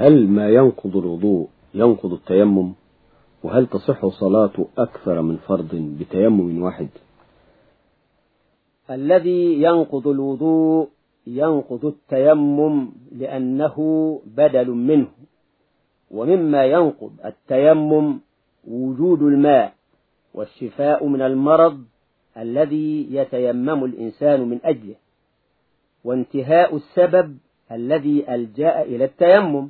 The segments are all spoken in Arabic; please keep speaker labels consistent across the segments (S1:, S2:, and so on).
S1: هل ما ينقض الوضوء ينقض التيمم؟ وهل تصح صلاة أكثر من فرض بتيمم واحد؟
S2: الذي ينقض الوضوء ينقض التيمم لأنه بدل منه. ومما ينقض التيمم وجود الماء والشفاء من المرض الذي يتيمم الإنسان من أجله. وانتهاء السبب الذي ألجأ إلى التيمم.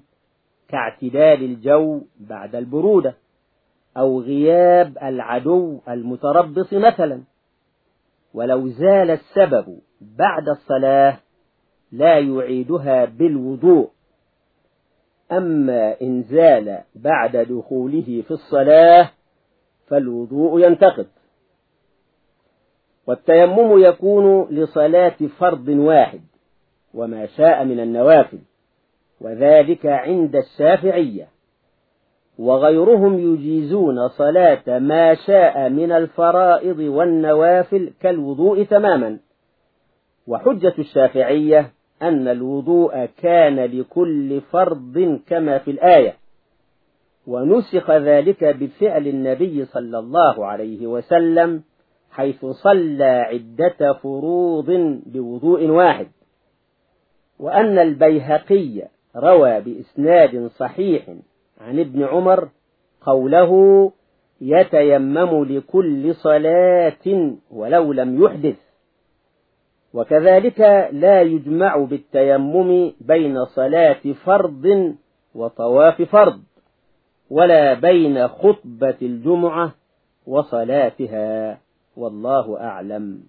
S2: كاعتدال الجو بعد البرودة أو غياب العدو المتربص مثلا. ولو زال السبب بعد الصلاة لا يعيدها بالوضوء. أما إن زال بعد دخوله في الصلاة فالوضوء ينتقد والتيمم يكون لصلاة فرض واحد وما شاء من النوافل. وذلك عند الشافعية. وغيرهم يجيزون صلاة ما شاء من الفرائض والنوافل كالوضوء تماما. وحجة الشافعية أن الوضوء كان لكل فرض كما في الآية. ونسخ ذلك بفعل النبي صلى الله عليه وسلم حيث صلى عدة فروض بوضوء واحد. وأن البيهقي روى بإسناد صحيح عن ابن عمر قوله يتيمم لكل صلاة ولو لم يحدث. وكذلك لا يجمع بالتيمم بين صلاة فرض وطواف فرض ولا بين خطبة الجمعة وصلاتها والله أعلم.